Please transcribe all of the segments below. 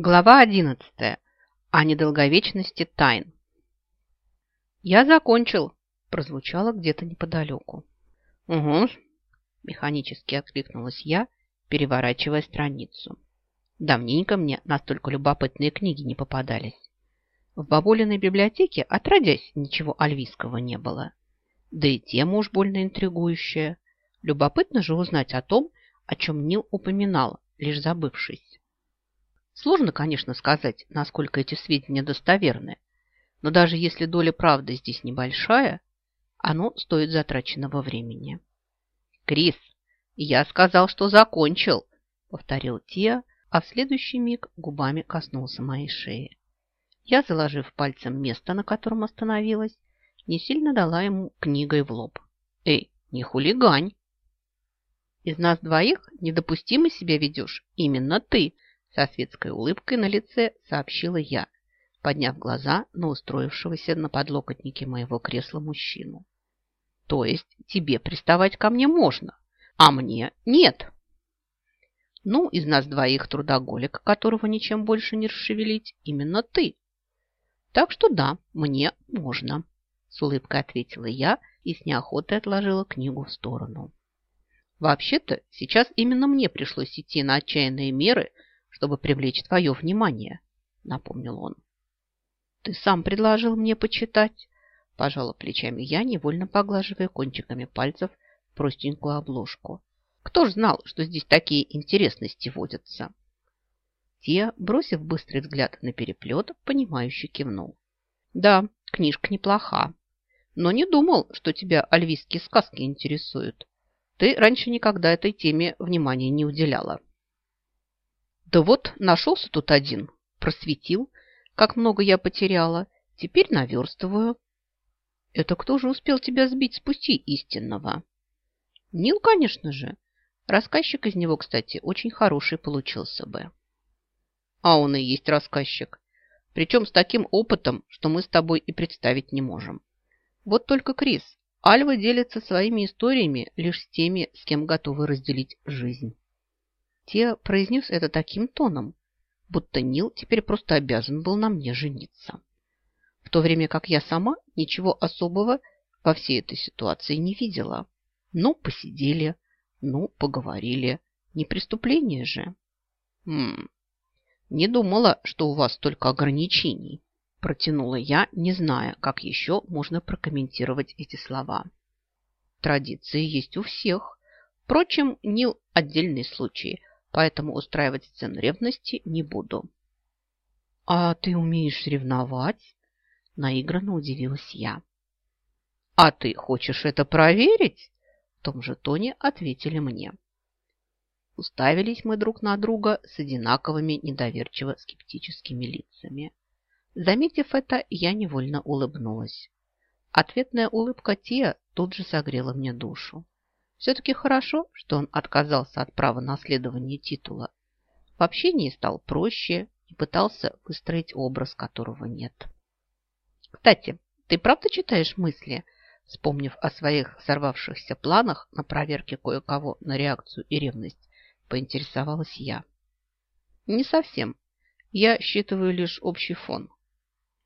Глава 11. О недолговечности тайн. «Я закончил», – прозвучало где-то неподалеку. «Угу», – механически откликнулась я, переворачивая страницу. Давненько мне настолько любопытные книги не попадались. В бабулиной библиотеке, отродясь, ничего альвийского не было. Да и тема уж больно интригующая. Любопытно же узнать о том, о чем Нил упоминал, лишь забывшись. Сложно, конечно, сказать, насколько эти сведения достоверны, но даже если доля правды здесь небольшая, оно стоит затраченного времени. «Крис, я сказал, что закончил», – повторил Тия, а в следующий миг губами коснулся моей шеи. Я, заложив пальцем место, на котором остановилась, не сильно дала ему книгой в лоб. «Эй, не хулигань!» «Из нас двоих недопустимо себя ведешь именно ты», – со светской улыбкой на лице сообщила я, подняв глаза на устроившегося на подлокотнике моего кресла мужчину. То есть тебе приставать ко мне можно, а мне нет. Ну, из нас двоих трудоголик, которого ничем больше не расшевелить, именно ты. Так что да, мне можно, с улыбкой ответила я и с неохотой отложила книгу в сторону. Вообще-то сейчас именно мне пришлось идти на отчаянные меры – чтобы привлечь твое внимание», — напомнил он. «Ты сам предложил мне почитать», — пожала плечами я, невольно поглаживая кончиками пальцев простенькую обложку. «Кто ж знал, что здесь такие интересности водятся?» Тия, бросив быстрый взгляд на переплет, понимающе кивнул. «Да, книжка неплоха, но не думал, что тебя альвийские сказки интересуют. Ты раньше никогда этой теме внимания не уделяла». Да вот нашелся тут один, просветил, как много я потеряла. Теперь наверстываю. Это кто же успел тебя сбить с пути истинного? Нил, конечно же. Рассказчик из него, кстати, очень хороший получился бы. А он и есть рассказчик. Причем с таким опытом, что мы с тобой и представить не можем. Вот только Крис, Альва делится своими историями лишь с теми, с кем готовы разделить жизнь. Те произнес это таким тоном, будто Нил теперь просто обязан был на мне жениться. В то время как я сама ничего особого во всей этой ситуации не видела. Ну, посидели, ну, поговорили. Не преступление же. Хм, не думала, что у вас столько ограничений. Протянула я, не зная, как еще можно прокомментировать эти слова. Традиции есть у всех. Впрочем, Нил – отдельный случай, поэтому устраивать сцену ревности не буду. «А ты умеешь ревновать?» – наигранно удивилась я. «А ты хочешь это проверить?» – в том же тоне ответили мне. Уставились мы друг на друга с одинаковыми недоверчиво-скептическими лицами. Заметив это, я невольно улыбнулась. Ответная улыбка Тия тут же согрела мне душу. Все-таки хорошо, что он отказался от права наследования титула. В общении стал проще и пытался выстроить образ, которого нет. Кстати, ты правда читаешь мысли? Вспомнив о своих сорвавшихся планах на проверке кое-кого на реакцию и ревность, поинтересовалась я. Не совсем. Я считываю лишь общий фон.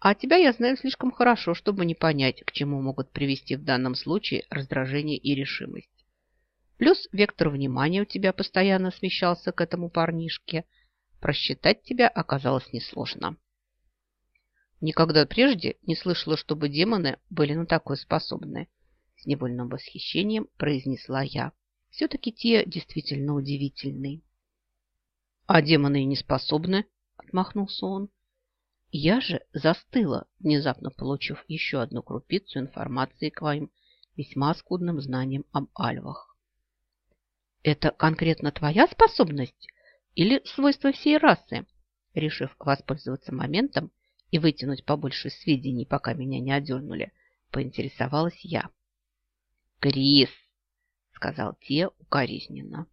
А тебя я знаю слишком хорошо, чтобы не понять, к чему могут привести в данном случае раздражение и решимость. Плюс вектор внимания у тебя постоянно смещался к этому парнишке. Просчитать тебя оказалось несложно. Никогда прежде не слышала, чтобы демоны были на такое способны. С невольным восхищением произнесла я. Все-таки те действительно удивительный. А демоны и не способны, отмахнулся он. Я же застыла, внезапно получив еще одну крупицу информации к моим весьма скудным знаниям об альвах. Это конкретно твоя способность или свойство всей расы? Решив воспользоваться моментом и вытянуть побольше сведений, пока меня не одернули, поинтересовалась я. «Крис!» – сказал Те укоризненно.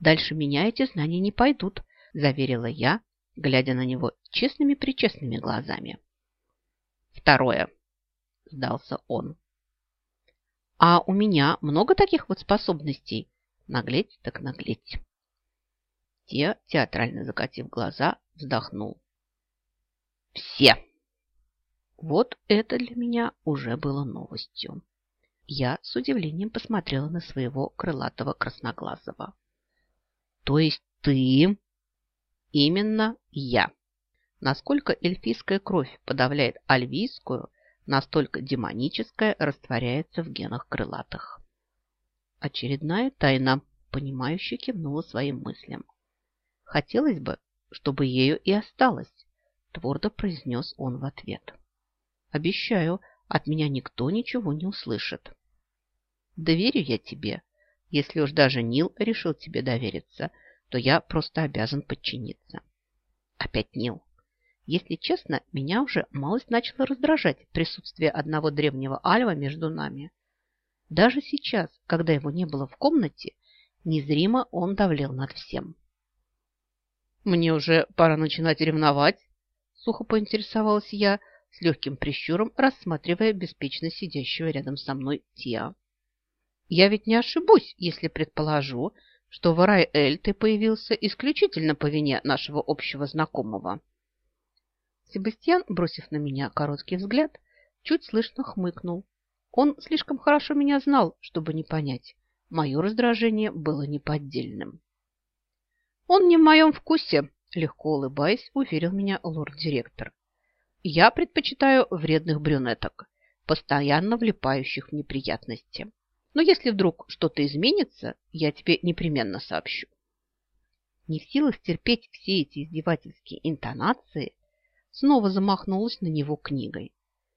«Дальше меня эти знания не пойдут», – заверила я, глядя на него честными-причестными глазами. «Второе», – сдался он. «А у меня много таких вот способностей?» Наглеть так наглеть. Те, театрально закатив глаза, вздохнул. Все! Вот это для меня уже было новостью. Я с удивлением посмотрела на своего крылатого красноглазого. То есть ты? Именно я. Насколько эльфийская кровь подавляет альвийскую, настолько демоническая растворяется в генах крылатых. Очередная тайна, понимающе кивнула своим мыслям. Хотелось бы, чтобы ею и осталось, твердо произнес он в ответ. Обещаю, от меня никто ничего не услышит. Доверю я тебе. Если уж даже Нил решил тебе довериться, то я просто обязан подчиниться. Опять Нил. Если честно, меня уже малость начало раздражать присутствие одного древнего альва между нами. Даже сейчас, когда его не было в комнате, незримо он давлел над всем. «Мне уже пора начинать ревновать», – сухо поинтересовалась я, с легким прищуром рассматривая беспечно сидящего рядом со мной Тиа. «Я ведь не ошибусь, если предположу, что в Рай-Эль ты появился исключительно по вине нашего общего знакомого». Себастьян, бросив на меня короткий взгляд, чуть слышно хмыкнул. Он слишком хорошо меня знал, чтобы не понять. Мое раздражение было неподдельным. «Он не в моем вкусе», – легко улыбаясь, уверил меня лорд-директор. «Я предпочитаю вредных брюнеток, постоянно влипающих в неприятности. Но если вдруг что-то изменится, я тебе непременно сообщу». Не в силах терпеть все эти издевательские интонации, снова замахнулась на него книгой.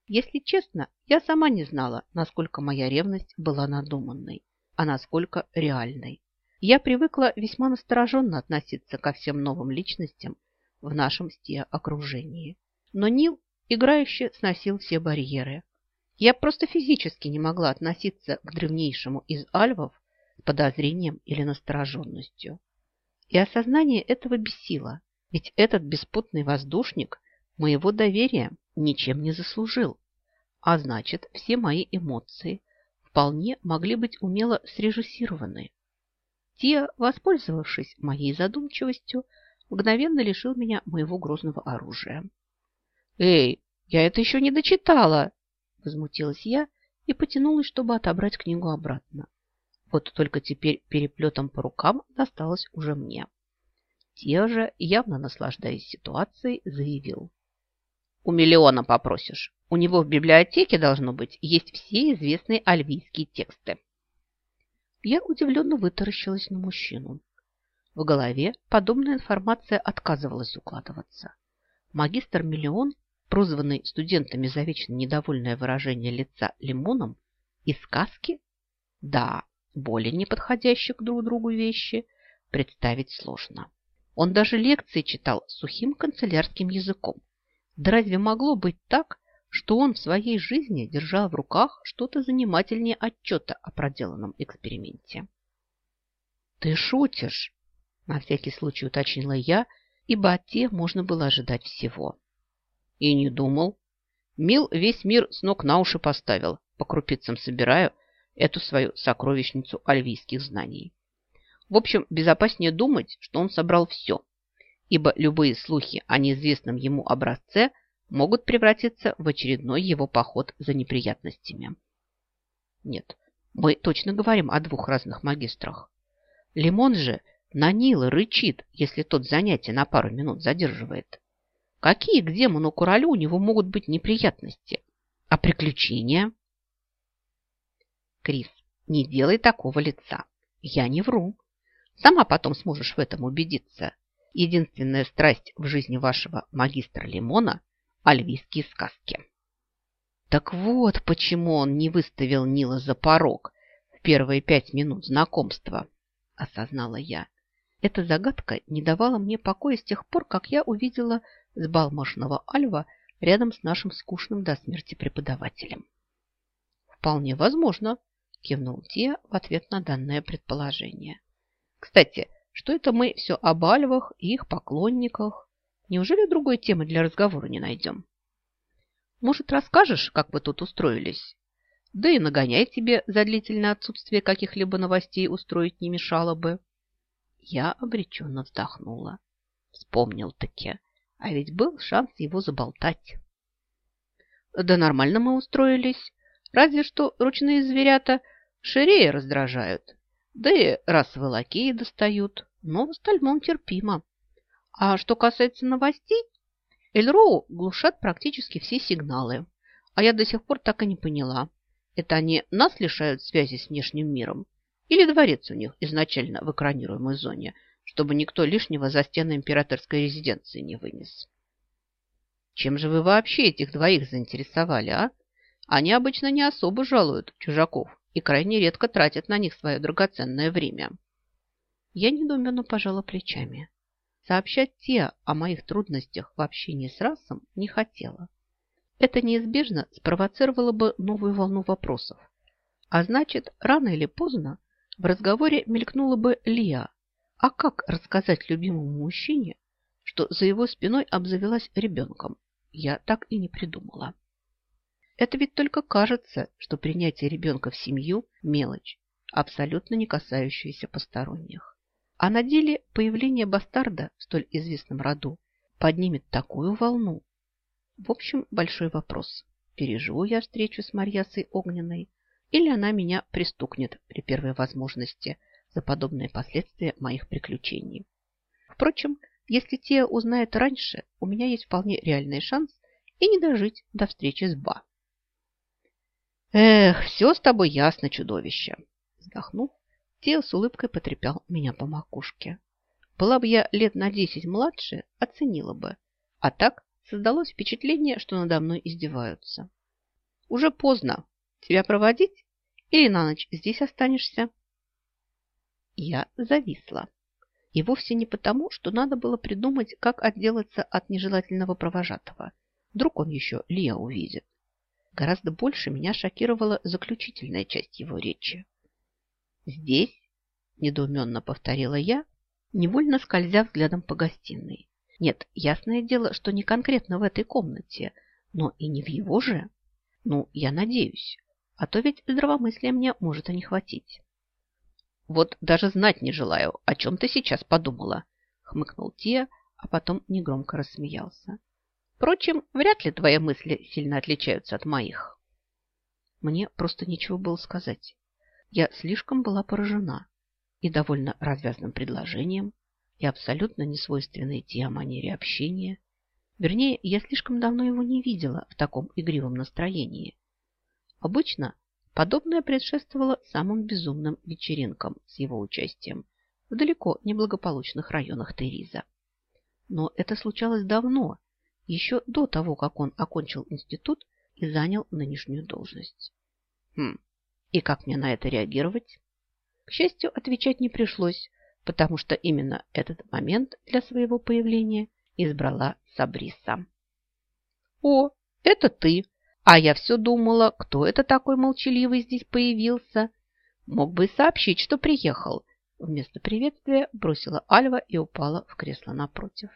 Если честно, я сама не знала, насколько моя ревность была надуманной, а насколько реальной. Я привыкла весьма настороженно относиться ко всем новым личностям в нашем сте окружении. Но Нил играюще сносил все барьеры. Я просто физически не могла относиться к древнейшему из альвов с подозрением или настороженностью. И осознание этого бесило, ведь этот беспутный воздушник моего доверия ничем не заслужил. А значит, все мои эмоции вполне могли быть умело срежиссированы. Тия, воспользовавшись моей задумчивостью, мгновенно лишил меня моего грозного оружия. «Эй, я это еще не дочитала!» Возмутилась я и потянулась, чтобы отобрать книгу обратно. Вот только теперь переплетом по рукам досталось уже мне. Тия же, явно наслаждаясь ситуацией, заявил. У миллиона попросишь. У него в библиотеке, должно быть, есть все известные альвийские тексты. Я удивленно вытаращилась на мужчину. В голове подобная информация отказывалась укладываться. Магистр Миллион, прозванный студентами за вечно недовольное выражение лица лимоном, и сказки? Да, более неподходящие к друг другу вещи представить сложно. Он даже лекции читал сухим канцелярским языком, да разве могло быть так, что он в своей жизни держал в руках что-то занимательнее отчета о проделанном эксперименте? «Ты шутишь?» – на всякий случай уточнила я, ибо от тех можно было ожидать всего. И не думал. Мил весь мир с ног на уши поставил, по крупицам собираю эту свою сокровищницу альвийских знаний. В общем, безопаснее думать, что он собрал все, ибо любые слухи о неизвестном ему образце могут превратиться в очередной его поход за неприятностями. Нет, мы точно говорим о двух разных магистрах. Лимон же на Нила рычит, если тот занятие на пару минут задерживает. Какие к демону-королю у него могут быть неприятности? А приключения? Крис, не делай такого лица. Я не вру. Сама потом сможешь в этом убедиться единственная страсть в жизни вашего магистра Лимона – альвийские сказки. Так вот, почему он не выставил Нила за порог в первые пять минут знакомства, осознала я. Эта загадка не давала мне покоя с тех пор, как я увидела сбалмошного Альва рядом с нашим скучным до смерти преподавателем. «Вполне возможно», – кивнул Тия в ответ на данное предположение. «Кстати, что это мы все об альвах и их поклонниках. Неужели другой темы для разговора не найдем? Может, расскажешь, как вы тут устроились? Да и нагоняй тебе за длительное отсутствие каких-либо новостей устроить не мешало бы. Я обреченно вздохнула. Вспомнил-таки. А ведь был шанс его заболтать. Да нормально мы устроились. Разве что ручные зверята ширея раздражают. Да и расовые лакеи достают. Но в остальном терпимо. А что касается новостей, Эльроу глушат практически все сигналы. А я до сих пор так и не поняла. Это они нас лишают связи с внешним миром? Или дворец у них изначально в экранируемой зоне, чтобы никто лишнего за стены императорской резиденции не вынес? Чем же вы вообще этих двоих заинтересовали, а? Они обычно не особо жалуют чужаков и крайне редко тратят на них свое драгоценное время. Я недоуменно пожала плечами. Сообщать те о моих трудностях в общении с расом не хотела. Это неизбежно спровоцировало бы новую волну вопросов. А значит, рано или поздно в разговоре мелькнула бы Лия. А как рассказать любимому мужчине, что за его спиной обзавелась ребенком, я так и не придумала. Это ведь только кажется, что принятие ребенка в семью – мелочь, абсолютно не касающаяся посторонних. А на деле появление бастарда в столь известном роду поднимет такую волну. В общем, большой вопрос. Переживу я встречу с Марьясой Огненной или она меня пристукнет при первой возможности за подобные последствия моих приключений. Впрочем, если Тея узнает раньше, у меня есть вполне реальный шанс и не дожить до встречи с Ба. Эх, все с тобой ясно, чудовище. Вздохнув, Тео с улыбкой потрепал меня по макушке. Была бы я лет на десять младше, оценила бы. А так создалось впечатление, что надо мной издеваются. Уже поздно. Тебя проводить? Или на ночь здесь останешься? Я зависла. И вовсе не потому, что надо было придумать, как отделаться от нежелательного провожатого. Вдруг он еще Лия увидит. Гораздо больше меня шокировала заключительная часть его речи. «Здесь?» – недоуменно повторила я, невольно скользя взглядом по гостиной. Нет, ясное дело, что не конкретно в этой комнате, но и не в его же. Ну, я надеюсь, а то ведь здравомыслия мне может и не хватить. Вот даже знать не желаю, о чем ты сейчас подумала, хмыкнул Тия, а потом негромко рассмеялся. Впрочем, вряд ли твои мысли сильно отличаются от моих. Мне просто нечего было сказать. Я слишком была поражена и довольно развязным предложением, и абсолютно несвойственной те манере общения. Вернее, я слишком давно его не видела в таком игривом настроении. Обычно подобное предшествовало самым безумным вечеринкам с его участием в далеко неблагополучных районах Териза. Но это случалось давно, еще до того, как он окончил институт и занял нынешнюю должность. Хм, и как мне на это реагировать? К счастью, отвечать не пришлось, потому что именно этот момент для своего появления избрала Сабриса. «О, это ты! А я все думала, кто это такой молчаливый здесь появился? Мог бы и сообщить, что приехал». Вместо приветствия бросила Альва и упала в кресло напротив.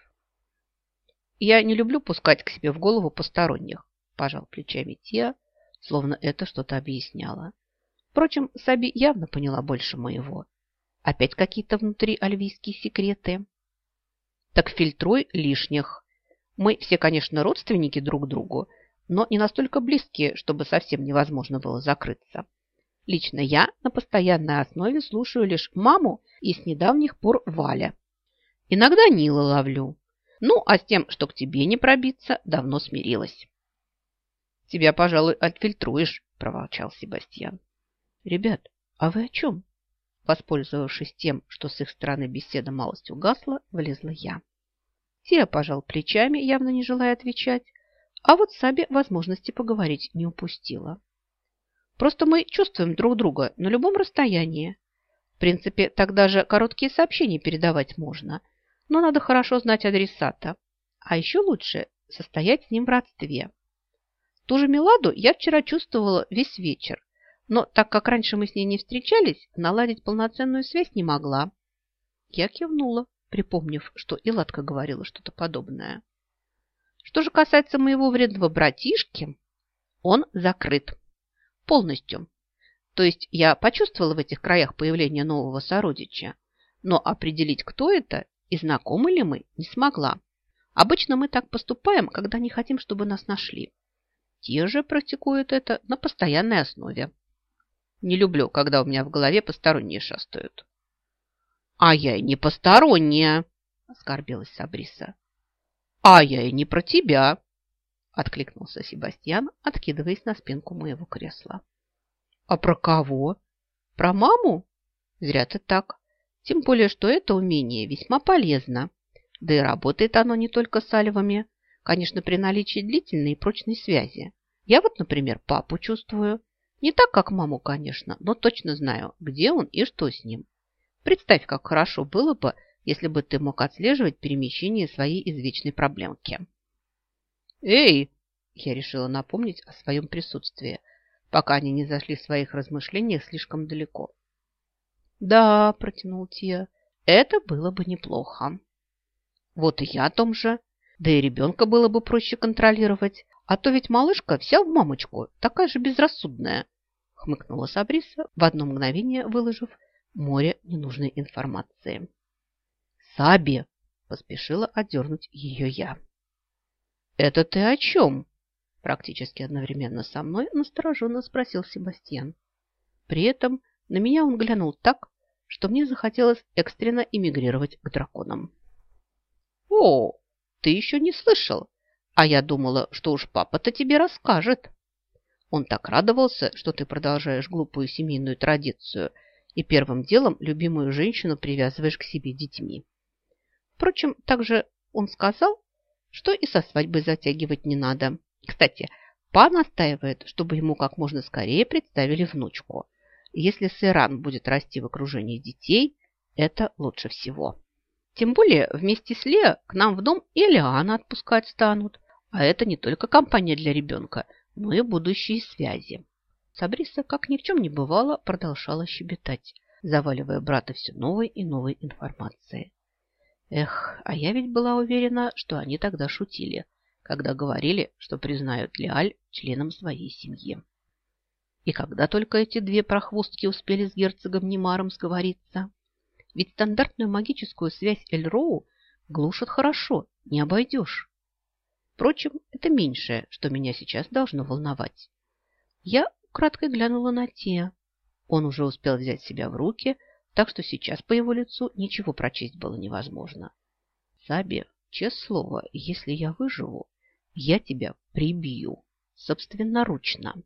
Я не люблю пускать к себе в голову посторонних, пожал плечами Тия, словно это что-то объясняло. Впрочем, Саби явно поняла больше моего. Опять какие-то внутри альвийские секреты. Так фильтруй лишних. Мы все, конечно, родственники друг другу, но не настолько близкие, чтобы совсем невозможно было закрыться. Лично я на постоянной основе слушаю лишь маму и с недавних пор Валя. Иногда Нила ловлю, ну, а с тем, что к тебе не пробиться, давно смирилась. Тебя, пожалуй, отфильтруешь, проворчал Себастьян. Ребят, а вы о чем? Воспользовавшись тем, что с их стороны беседа малость угасла, влезла я. Тия пожал плечами, явно не желая отвечать, а вот Саби возможности поговорить не упустила. Просто мы чувствуем друг друга на любом расстоянии. В принципе, тогда же короткие сообщения передавать можно – но надо хорошо знать адресата. А еще лучше состоять с ним в родстве. Ту же Меладу я вчера чувствовала весь вечер, но так как раньше мы с ней не встречались, наладить полноценную связь не могла. Я кивнула, припомнив, что и Ладка говорила что-то подобное. Что же касается моего вредного братишки, он закрыт. Полностью. То есть я почувствовала в этих краях появление нового сородича, Но определить, кто это и знакомы ли мы, не смогла. Обычно мы так поступаем, когда не хотим, чтобы нас нашли. Те же практикуют это на постоянной основе. Не люблю, когда у меня в голове посторонние шастают. А я и не посторонняя, оскорбилась Сабриса. А я и не про тебя, откликнулся Себастьян, откидываясь на спинку моего кресла. А про кого? Про маму? Зря ты так. Тем более, что это умение весьма полезно. Да и работает оно не только с альвами. Конечно, при наличии длительной и прочной связи. Я вот, например, папу чувствую. Не так, как маму, конечно, но точно знаю, где он и что с ним. Представь, как хорошо было бы, если бы ты мог отслеживать перемещение своей извечной проблемки. «Эй!» – я решила напомнить о своем присутствии, пока они не зашли в своих размышлениях слишком далеко. «Да», – протянул Тия, – «это было бы неплохо». «Вот и я о том же. Да и ребенка было бы проще контролировать, а то ведь малышка вся в мамочку, такая же безрассудная», – хмыкнула Сабриса, в одно мгновение выложив море ненужной информации. «Саби!» – поспешила отдернуть ее я. «Это ты о чем?» Практически одновременно со мной настороженно спросил Себастьян. При этом на меня он глянул так, что мне захотелось экстренно эмигрировать к драконам. «О, ты еще не слышал, а я думала, что уж папа-то тебе расскажет. Он так радовался, что ты продолжаешь глупую семейную традицию и первым делом любимую женщину привязываешь к себе детьми. Впрочем, также он сказал, что и со свадьбой затягивать не надо. Кстати, Па настаивает, чтобы ему как можно скорее представили внучку – если Сейран будет расти в окружении детей, это лучше всего. Тем более вместе с Лео к нам в дом и Лиана отпускать станут. А это не только компания для ребенка, но и будущие связи. Сабриса, как ни в чем не бывало, продолжала щебетать, заваливая брата все новой и новой информацией. Эх, а я ведь была уверена, что они тогда шутили, когда говорили, что признают Лиаль членом своей семьи. И когда только эти две прохвостки успели с герцогом Немаром сговориться? Ведь стандартную магическую связь Эльроу глушат хорошо, не обойдешь. Впрочем, это меньшее, что меня сейчас должно волновать. Я кратко глянула на те. Он уже успел взять себя в руки, так что сейчас по его лицу ничего прочесть было невозможно. Саби, честное слово, если я выживу, я тебя прибью собственноручно.